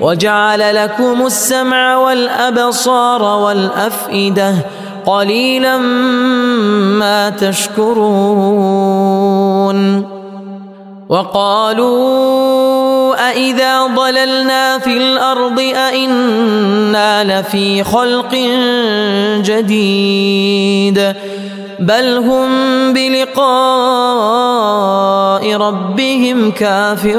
وجعل لكم السمع والأبصار والأفئدة قليلا ما تشكرون. وقالوا أإذا ضللنا في الأرض أإنا لفي خلق جديد. بل هم بلقاء ربهم كافرون.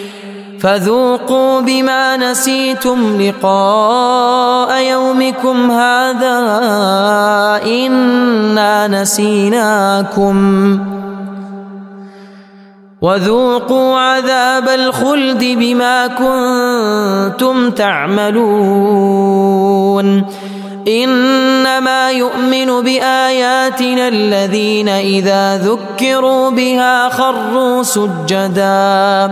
فذوقوا بما نسيتم لقاء يومكم هذا إنا نسيناكم. وذوقوا عذاب الخلد بما كنتم تعملون. إنما يؤمن بآياتنا الذين إذا ذكروا بها خروا سجدا.